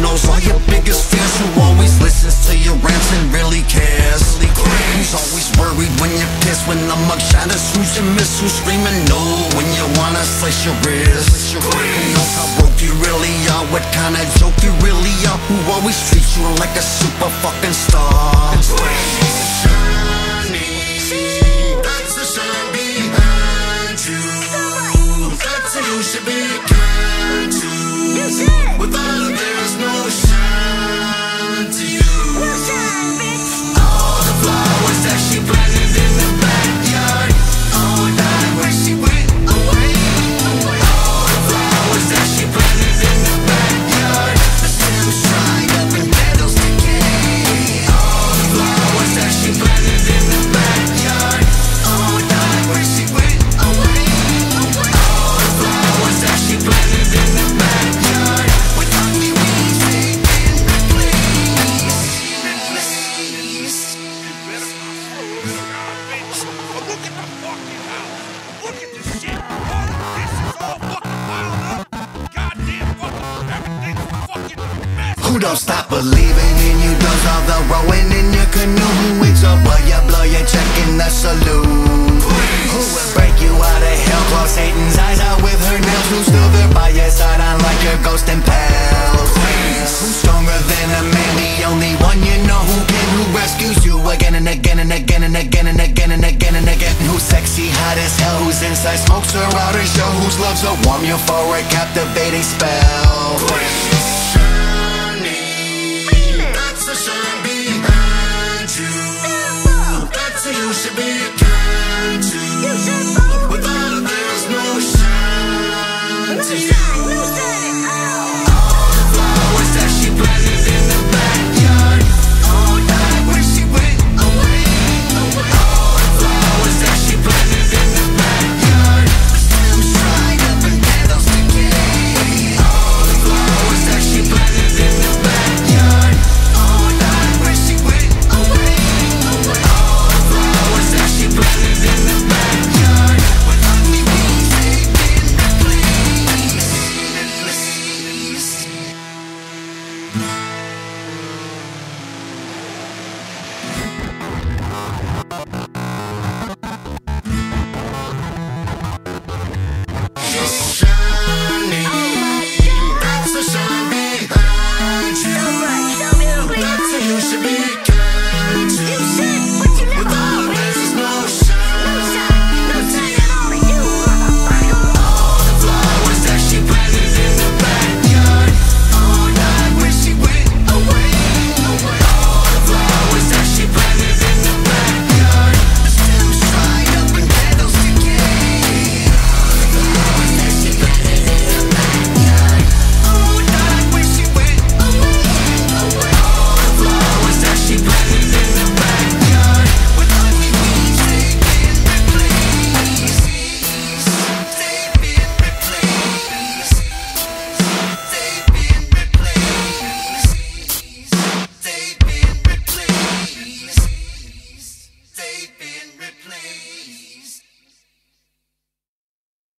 knows all your biggest fears? Who always listens to your rants and really cares? Who's always worried when you're pissed When the mug shatters, who's you miss? Who's screaming no when you wanna slice your wrist? Who knows how broke you really are? What kind of joke you really are? Who always treats you like a super fucking star? That's the shine Look at this shit. This is all fucking. Goddamn fucking everything's fucking mess. Who don't stop believing in you Does all the rowing in your canoe Who wakes up while you blow your check in the saloon Who will break you out of hell Satan's eyes out with her nails Who's still there by your side your ghost and pals Who's stronger than a man Who's inside smokes her out show? Whose love's a warm euphoric captivating spell to be.